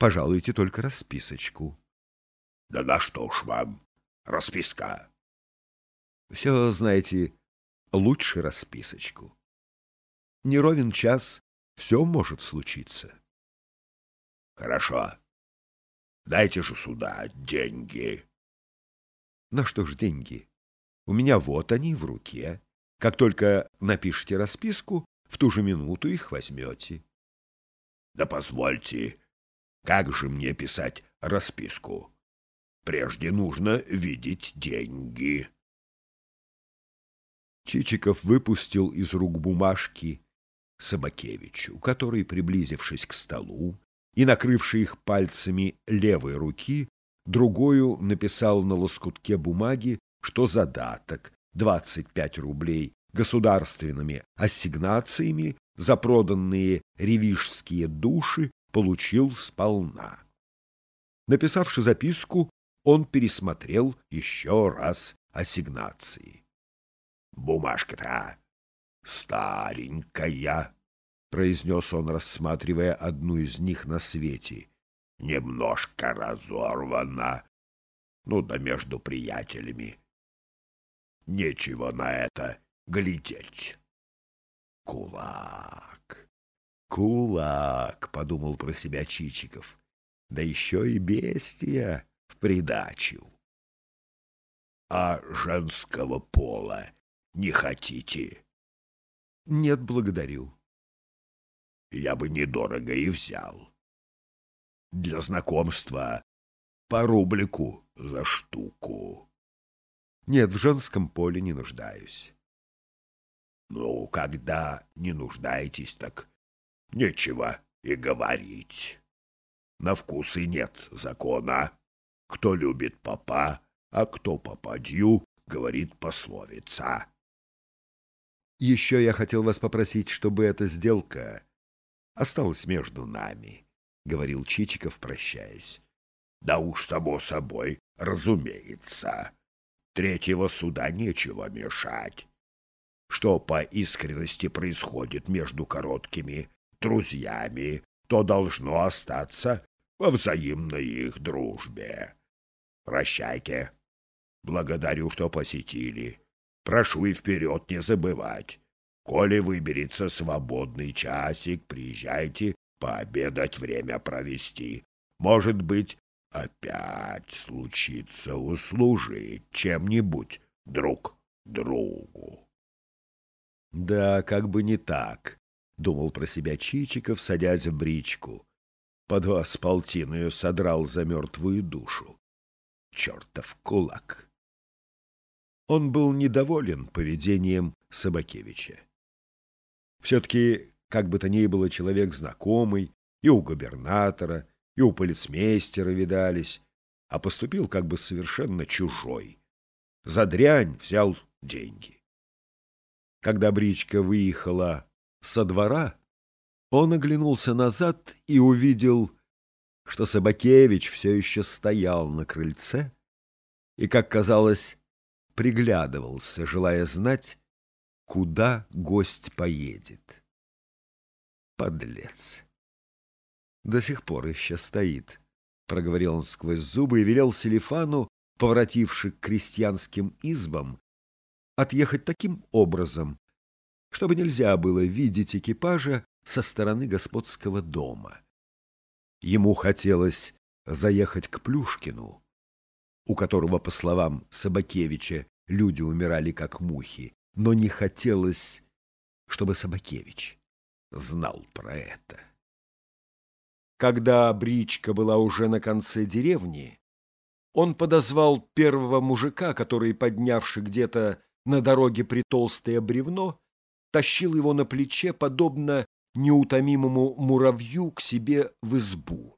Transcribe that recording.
Пожалуйте только расписочку. — Да на что ж вам расписка? — Все, знаете, лучше расписочку. Не ровен час, все может случиться. — Хорошо. Дайте же сюда деньги. — На что ж деньги? У меня вот они в руке. Как только напишите расписку, в ту же минуту их возьмете. — Да позвольте, как же мне писать расписку? Прежде нужно видеть деньги. Чичиков выпустил из рук бумажки Собакевичу, который, приблизившись к столу и накрывший их пальцами левой руки, другую написал на лоскутке бумаги, что задаток 25 рублей государственными ассигнациями за проданные ревижские души получил сполна. Написавши записку, он пересмотрел еще раз ассигнации. — Бумажка-то старенькая, — произнес он, рассматривая одну из них на свете. — Немножко разорвана. Ну да между приятелями. Нечего на это глядеть. Кулак. «Кулак», — подумал про себя Чичиков, — «да еще и бестия в придачу». «А женского пола не хотите?» «Нет, благодарю». «Я бы недорого и взял. Для знакомства по рублику за штуку». «Нет, в женском поле не нуждаюсь». «Ну, когда не нуждаетесь, так Нечего и говорить. На вкусы нет закона. Кто любит папа, а кто попадью, говорит пословица. Еще я хотел вас попросить, чтобы эта сделка осталась между нами, — говорил Чичиков, прощаясь. — Да уж, само собой, разумеется. Третьего суда нечего мешать. Что по искренности происходит между короткими друзьями, то должно остаться во взаимной их дружбе. Прощайте. Благодарю, что посетили. Прошу и вперед не забывать. Коли выберется свободный часик, приезжайте пообедать время провести. Может быть, опять случится услужить чем-нибудь друг другу. Да, как бы не так думал про себя Чичиков, садясь в бричку. По два с полтиною содрал за мертвую душу. Чертов кулак! Он был недоволен поведением Собакевича. Все-таки, как бы то ни было, человек знакомый, и у губернатора, и у полицмейстера видались, а поступил как бы совершенно чужой. За дрянь взял деньги. Когда бричка выехала со двора, он оглянулся назад и увидел, что Собакевич все еще стоял на крыльце и, как казалось, приглядывался, желая знать, куда гость поедет. Подлец! До сих пор еще стоит, — проговорил он сквозь зубы и велел Селифану, поворотивши к крестьянским избам, отъехать таким образом, чтобы нельзя было видеть экипажа со стороны господского дома. Ему хотелось заехать к Плюшкину, у которого, по словам Собакевича, люди умирали как мухи, но не хотелось, чтобы Собакевич знал про это. Когда бричка была уже на конце деревни, он подозвал первого мужика, который, поднявший где-то на дороге при толстое бревно, тащил его на плече, подобно неутомимому муравью, к себе в избу.